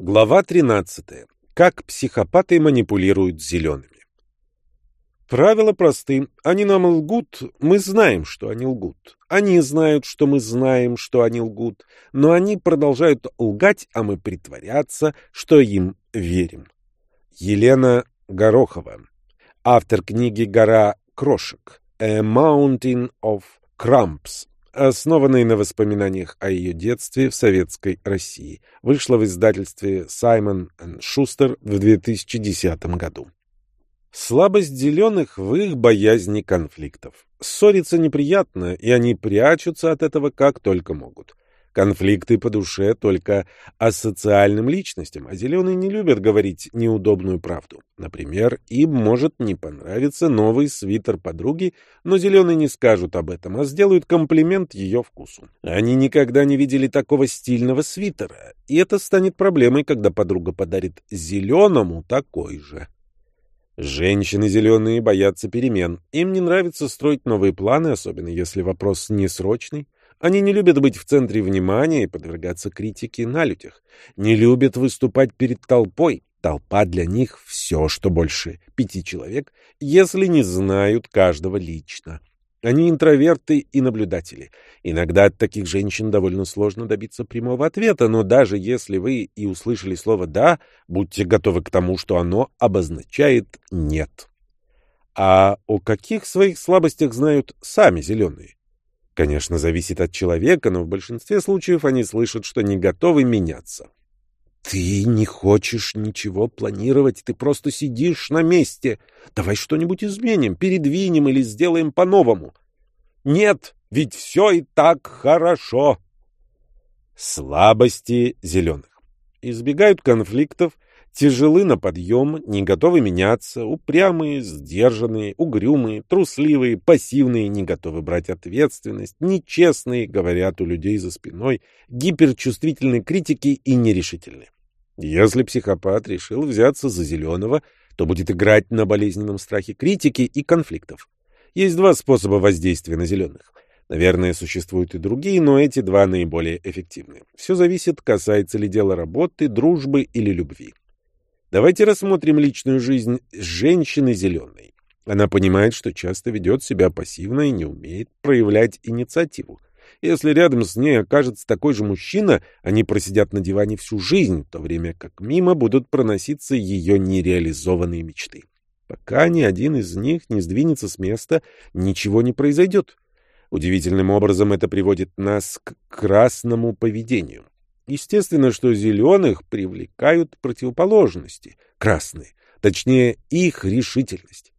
Глава 13. Как психопаты манипулируют зелеными. Правила просты. Они нам лгут, мы знаем, что они лгут. Они знают, что мы знаем, что они лгут. Но они продолжают лгать, а мы притворяться, что им верим. Елена Горохова. Автор книги «Гора крошек». A Mountain of Crumbs основанной на воспоминаниях о ее детстве в Советской России. Вышла в издательстве Саймон Шустер в 2010 году. Слабость зеленых в их боязни конфликтов. Ссориться неприятно, и они прячутся от этого как только могут. Конфликты по душе только асоциальным личностям, а зеленые не любят говорить неудобную правду. Например, им может не понравиться новый свитер подруги, но зеленые не скажут об этом, а сделают комплимент ее вкусу. Они никогда не видели такого стильного свитера, и это станет проблемой, когда подруга подарит зеленому такой же. Женщины зеленые боятся перемен. Им не нравится строить новые планы, особенно если вопрос несрочный. Они не любят быть в центре внимания и подвергаться критике на людях. Не любят выступать перед толпой. Толпа для них — все, что больше пяти человек, если не знают каждого лично. Они интроверты и наблюдатели. Иногда от таких женщин довольно сложно добиться прямого ответа, но даже если вы и услышали слово «да», будьте готовы к тому, что оно обозначает «нет». А о каких своих слабостях знают сами зеленые? Конечно, зависит от человека, но в большинстве случаев они слышат, что не готовы меняться. Ты не хочешь ничего планировать, ты просто сидишь на месте. Давай что-нибудь изменим, передвинем или сделаем по-новому. Нет, ведь все и так хорошо. Слабости зеленых. Избегают конфликтов, Тяжелы на подъем, не готовы меняться, упрямые, сдержанные, угрюмые, трусливые, пассивные, не готовы брать ответственность, нечестные, говорят у людей за спиной, гиперчувствительные критики и нерешительные. Если психопат решил взяться за зеленого, то будет играть на болезненном страхе критики и конфликтов. Есть два способа воздействия на зеленых. Наверное, существуют и другие, но эти два наиболее эффективны. Все зависит, касается ли дела работы, дружбы или любви. Давайте рассмотрим личную жизнь женщины зеленой. Она понимает, что часто ведет себя пассивно и не умеет проявлять инициативу. Если рядом с ней окажется такой же мужчина, они просидят на диване всю жизнь, в то время как мимо будут проноситься ее нереализованные мечты. Пока ни один из них не сдвинется с места, ничего не произойдет. Удивительным образом это приводит нас к красному поведению. Естественно, что зеленых привлекают противоположности, красные, точнее, их решительность.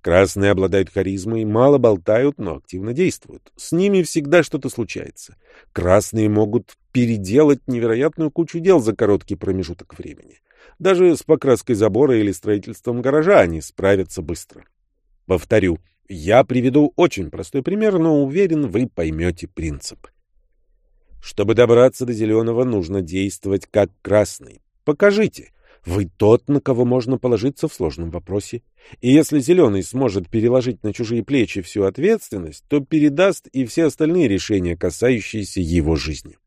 Красные обладают харизмой, мало болтают, но активно действуют. С ними всегда что-то случается. Красные могут переделать невероятную кучу дел за короткий промежуток времени. Даже с покраской забора или строительством гаража они справятся быстро. Повторю, я приведу очень простой пример, но уверен, вы поймете принцип. Чтобы добраться до зеленого, нужно действовать как красный. Покажите. Вы тот, на кого можно положиться в сложном вопросе. И если зеленый сможет переложить на чужие плечи всю ответственность, то передаст и все остальные решения, касающиеся его жизни.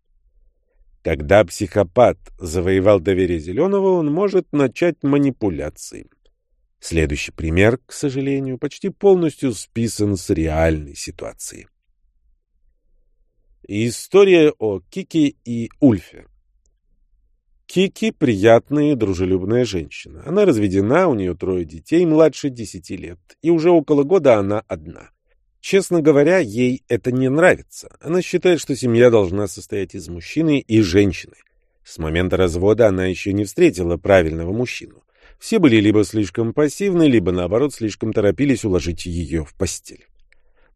Когда психопат завоевал доверие зеленого, он может начать манипуляции. Следующий пример, к сожалению, почти полностью списан с реальной ситуации. История о Кики и Ульфе. Кики – приятная и дружелюбная женщина. Она разведена, у нее трое детей младше десяти лет, и уже около года она одна. Честно говоря, ей это не нравится. Она считает, что семья должна состоять из мужчины и женщины. С момента развода она еще не встретила правильного мужчину. Все были либо слишком пассивны, либо, наоборот, слишком торопились уложить ее в постель.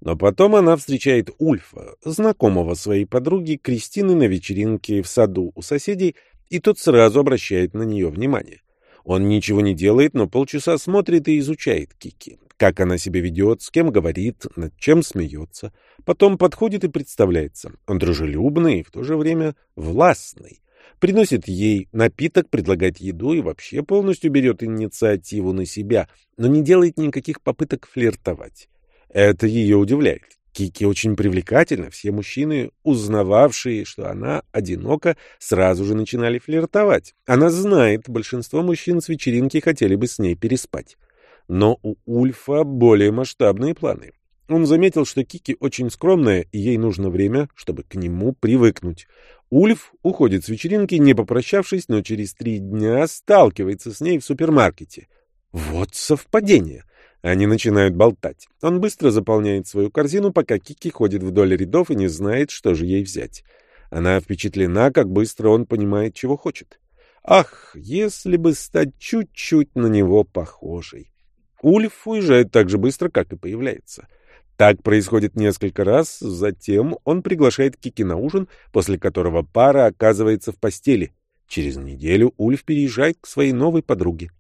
Но потом она встречает Ульфа, знакомого своей подруги Кристины на вечеринке в саду у соседей, и тот сразу обращает на нее внимание. Он ничего не делает, но полчаса смотрит и изучает Кики. Как она себя ведет, с кем говорит, над чем смеется. Потом подходит и представляется. Он дружелюбный и в то же время властный. Приносит ей напиток, предлагает еду и вообще полностью берет инициативу на себя, но не делает никаких попыток флиртовать. Это ее удивляет. Кики очень привлекательна. Все мужчины, узнававшие, что она одинока, сразу же начинали флиртовать. Она знает, большинство мужчин с вечеринки хотели бы с ней переспать. Но у Ульфа более масштабные планы. Он заметил, что Кики очень скромная, и ей нужно время, чтобы к нему привыкнуть. Ульф уходит с вечеринки, не попрощавшись, но через три дня сталкивается с ней в супермаркете. Вот совпадение. Они начинают болтать. Он быстро заполняет свою корзину, пока Кики ходит вдоль рядов и не знает, что же ей взять. Она впечатлена, как быстро он понимает, чего хочет. Ах, если бы стать чуть-чуть на него похожей. Ульф уезжает так же быстро, как и появляется. Так происходит несколько раз, затем он приглашает Кики на ужин, после которого пара оказывается в постели. Через неделю Ульф переезжает к своей новой подруге.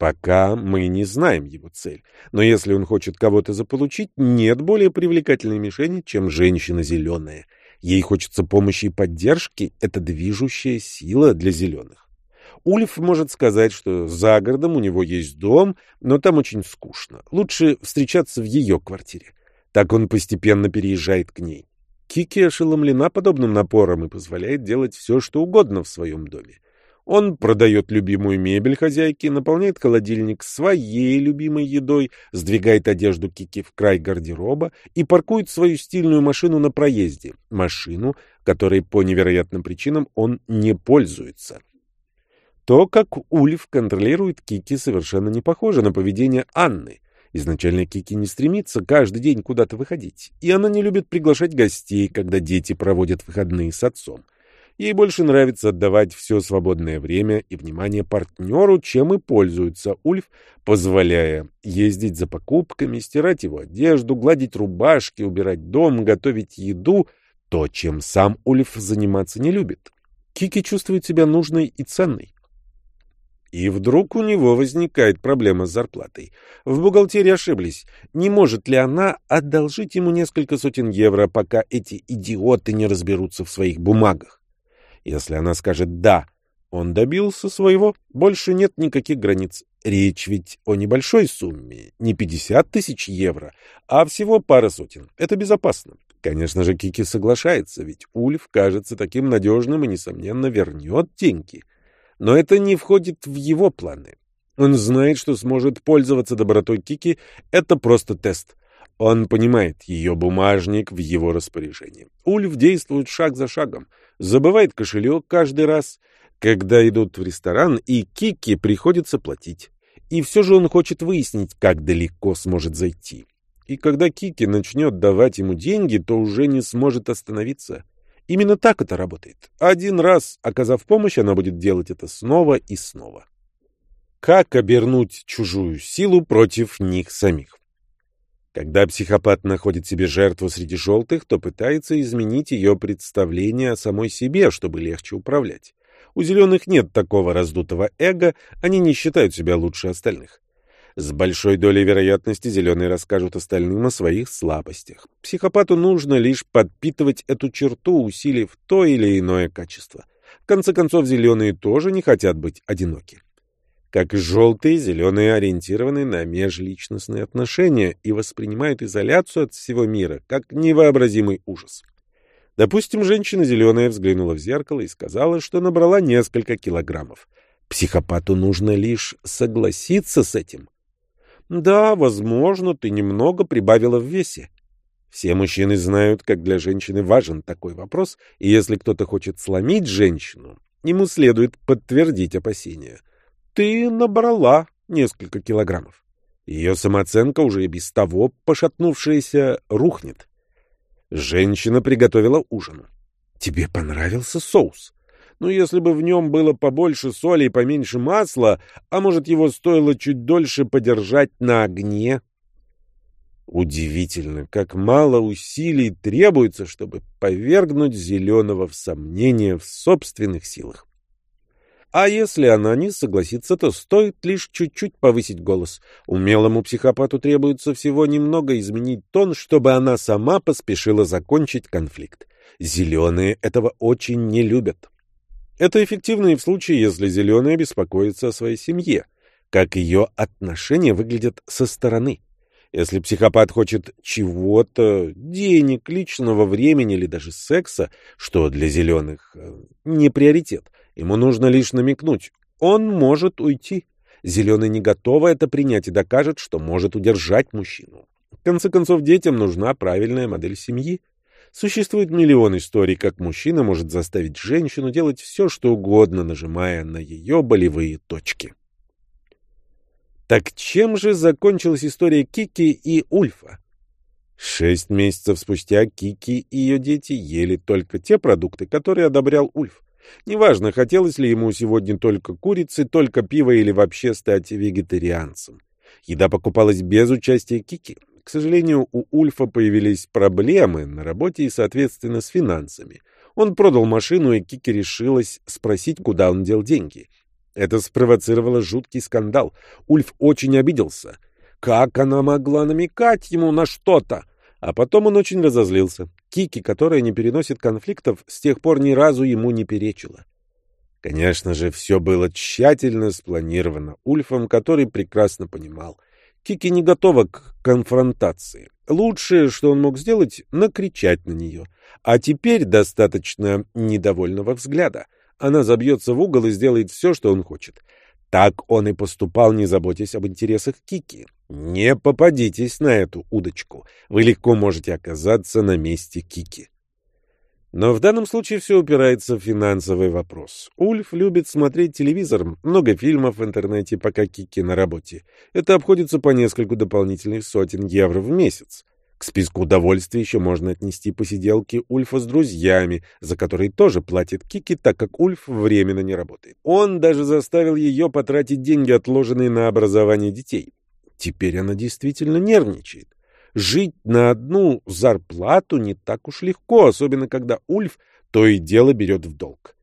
Пока мы не знаем его цель. Но если он хочет кого-то заполучить, нет более привлекательной мишени, чем женщина зеленая. Ей хочется помощи и поддержки. Это движущая сила для зеленых. Ульф может сказать, что за городом у него есть дом, но там очень скучно. Лучше встречаться в ее квартире. Так он постепенно переезжает к ней. Кики ошеломлена подобным напором и позволяет делать все, что угодно в своем доме. Он продает любимую мебель хозяйки, наполняет холодильник своей любимой едой, сдвигает одежду Кики в край гардероба и паркует свою стильную машину на проезде. Машину, которой по невероятным причинам он не пользуется. То, как Ульф контролирует Кики, совершенно не похоже на поведение Анны. Изначально Кики не стремится каждый день куда-то выходить, и она не любит приглашать гостей, когда дети проводят выходные с отцом. Ей больше нравится отдавать все свободное время и внимание партнеру, чем и пользуется Ульф, позволяя ездить за покупками, стирать его одежду, гладить рубашки, убирать дом, готовить еду, то, чем сам Ульф заниматься не любит. Кики чувствует себя нужной и ценной. И вдруг у него возникает проблема с зарплатой. В бухгалтерии ошиблись. Не может ли она одолжить ему несколько сотен евро, пока эти идиоты не разберутся в своих бумагах? Если она скажет «да», он добился своего, больше нет никаких границ. Речь ведь о небольшой сумме, не 50 тысяч евро, а всего пара сотен. Это безопасно. Конечно же, Кики соглашается, ведь Ульф кажется таким надежным и, несомненно, вернет деньги. Но это не входит в его планы. Он знает, что сможет пользоваться добротой Кики. Это просто тест. Он понимает, ее бумажник в его распоряжении. Ульф действует шаг за шагом забывает кошелек каждый раз, когда идут в ресторан, и Кики приходится платить. И все же он хочет выяснить, как далеко сможет зайти. И когда Кики начнет давать ему деньги, то уже не сможет остановиться. Именно так это работает. Один раз, оказав помощь, она будет делать это снова и снова. Как обернуть чужую силу против них самих? Когда психопат находит себе жертву среди желтых, то пытается изменить ее представление о самой себе, чтобы легче управлять. У зеленых нет такого раздутого эго, они не считают себя лучше остальных. С большой долей вероятности зеленые расскажут остальным о своих слабостях. Психопату нужно лишь подпитывать эту черту, усилив то или иное качество. В конце концов, зеленые тоже не хотят быть одиноки. Как желтые, зеленые ориентированы на межличностные отношения и воспринимают изоляцию от всего мира как невообразимый ужас. Допустим, женщина зеленая взглянула в зеркало и сказала, что набрала несколько килограммов. Психопату нужно лишь согласиться с этим. Да, возможно, ты немного прибавила в весе. Все мужчины знают, как для женщины важен такой вопрос, и если кто-то хочет сломить женщину, ему следует подтвердить опасения — ты набрала несколько килограммов. Ее самооценка уже и без того пошатнувшаяся рухнет. Женщина приготовила ужин. Тебе понравился соус? Ну, если бы в нем было побольше соли и поменьше масла, а может, его стоило чуть дольше подержать на огне? Удивительно, как мало усилий требуется, чтобы повергнуть зеленого в сомнение в собственных силах. А если она не согласится, то стоит лишь чуть-чуть повысить голос. Умелому психопату требуется всего немного изменить тон, чтобы она сама поспешила закончить конфликт. Зеленые этого очень не любят. Это эффективно и в случае, если зеленая беспокоится о своей семье, как ее отношения выглядят со стороны. Если психопат хочет чего-то, денег, личного времени или даже секса, что для зеленых э, не приоритет, ему нужно лишь намекнуть. Он может уйти. Зеленый не готова это принять и докажет, что может удержать мужчину. В конце концов, детям нужна правильная модель семьи. Существует миллион историй, как мужчина может заставить женщину делать все, что угодно, нажимая на ее болевые точки. Так чем же закончилась история Кики и Ульфа? Шесть месяцев спустя Кики и ее дети ели только те продукты, которые одобрял Ульф. Неважно, хотелось ли ему сегодня только курицы, только пива или вообще стать вегетарианцем. Еда покупалась без участия Кики. К сожалению, у Ульфа появились проблемы на работе и, соответственно, с финансами. Он продал машину, и Кики решилась спросить, куда он дел деньги. Это спровоцировало жуткий скандал. Ульф очень обиделся. Как она могла намекать ему на что-то? А потом он очень разозлился. Кики, которая не переносит конфликтов, с тех пор ни разу ему не перечила. Конечно же, все было тщательно спланировано Ульфом, который прекрасно понимал. Кики не готова к конфронтации. Лучшее, что он мог сделать, — накричать на нее. А теперь достаточно недовольного взгляда — она забьется в угол и сделает все, что он хочет. Так он и поступал, не заботясь об интересах Кики. Не попадитесь на эту удочку. Вы легко можете оказаться на месте Кики. Но в данном случае все упирается в финансовый вопрос. Ульф любит смотреть телевизор, много фильмов в интернете, пока Кики на работе. Это обходится по нескольку дополнительных сотен евро в месяц. К списку удовольствий еще можно отнести посиделки Ульфа с друзьями, за которые тоже платит Кики, так как Ульф временно не работает. Он даже заставил ее потратить деньги, отложенные на образование детей. Теперь она действительно нервничает. Жить на одну зарплату не так уж легко, особенно когда Ульф то и дело берет в долг.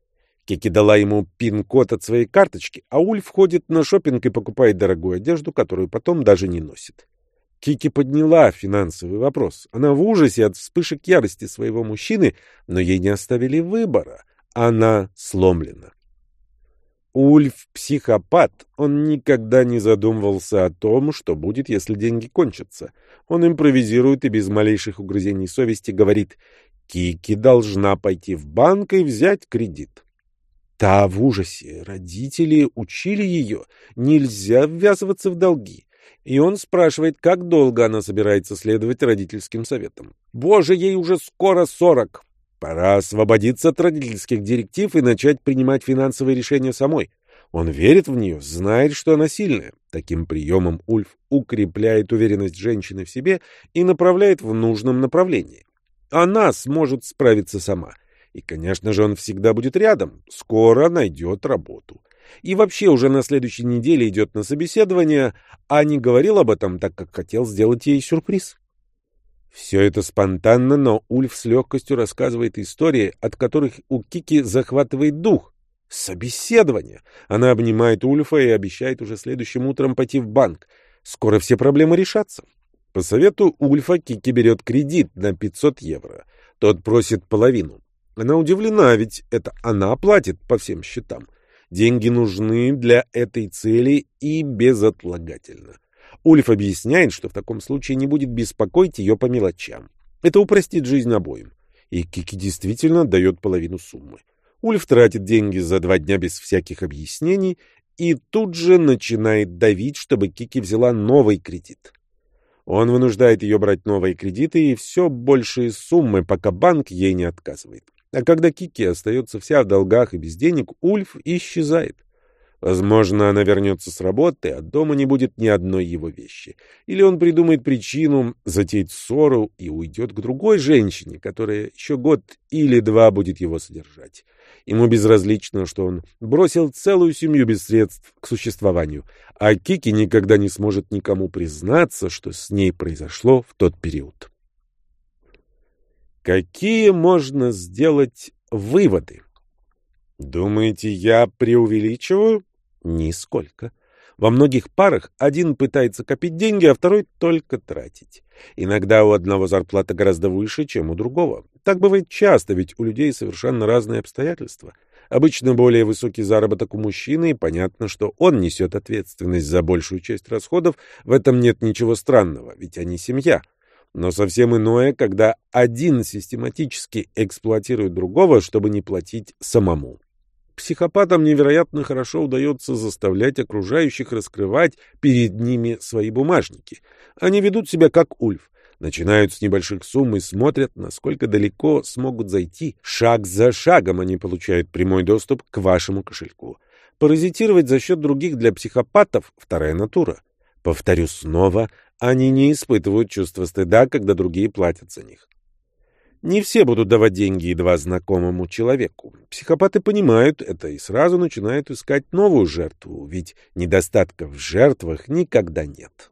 Кики дала ему пин-код от своей карточки, а Ульф ходит на шопинг и покупает дорогую одежду, которую потом даже не носит. Кики подняла финансовый вопрос. Она в ужасе от вспышек ярости своего мужчины, но ей не оставили выбора. Она сломлена. Ульф — психопат. Он никогда не задумывался о том, что будет, если деньги кончатся. Он импровизирует и без малейших угрызений совести говорит «Кики должна пойти в банк и взять кредит». Та в ужасе. Родители учили ее. Нельзя ввязываться в долги. И он спрашивает, как долго она собирается следовать родительским советам. Боже, ей уже скоро сорок. Пора освободиться от родительских директив и начать принимать финансовые решения самой. Он верит в нее, знает, что она сильная. Таким приемом Ульф укрепляет уверенность женщины в себе и направляет в нужном направлении. Она сможет справиться сама. И, конечно же, он всегда будет рядом. Скоро найдет работу и вообще уже на следующей неделе идет на собеседование, а не говорил об этом, так как хотел сделать ей сюрприз. Все это спонтанно, но Ульф с легкостью рассказывает истории, от которых у Кики захватывает дух. Собеседование. Она обнимает Ульфа и обещает уже следующим утром пойти в банк. Скоро все проблемы решатся. По совету Ульфа Кики берет кредит на 500 евро. Тот просит половину. Она удивлена, ведь это она платит по всем счетам. Деньги нужны для этой цели и безотлагательно. Ульф объясняет, что в таком случае не будет беспокоить ее по мелочам. Это упростит жизнь обоим. И Кики действительно дает половину суммы. Ульф тратит деньги за два дня без всяких объяснений и тут же начинает давить, чтобы Кики взяла новый кредит. Он вынуждает ее брать новые кредиты и все большие суммы, пока банк ей не отказывает. А когда Кики остается вся в долгах и без денег, Ульф исчезает. Возможно, она вернется с работы, а дома не будет ни одной его вещи. Или он придумает причину затеять ссору и уйдет к другой женщине, которая еще год или два будет его содержать. Ему безразлично, что он бросил целую семью без средств к существованию, а Кики никогда не сможет никому признаться, что с ней произошло в тот период. Какие можно сделать выводы? Думаете, я преувеличиваю? Нисколько. Во многих парах один пытается копить деньги, а второй только тратить. Иногда у одного зарплата гораздо выше, чем у другого. Так бывает часто, ведь у людей совершенно разные обстоятельства. Обычно более высокий заработок у мужчины, и понятно, что он несет ответственность за большую часть расходов. В этом нет ничего странного, ведь они семья. Но совсем иное, когда один систематически эксплуатирует другого, чтобы не платить самому. Психопатам невероятно хорошо удается заставлять окружающих раскрывать перед ними свои бумажники. Они ведут себя как ульф. Начинают с небольших сумм и смотрят, насколько далеко смогут зайти. Шаг за шагом они получают прямой доступ к вашему кошельку. Паразитировать за счет других для психопатов – вторая натура. Повторю снова, они не испытывают чувства стыда, когда другие платят за них. Не все будут давать деньги едва знакомому человеку. Психопаты понимают это и сразу начинают искать новую жертву, ведь недостатка в жертвах никогда нет.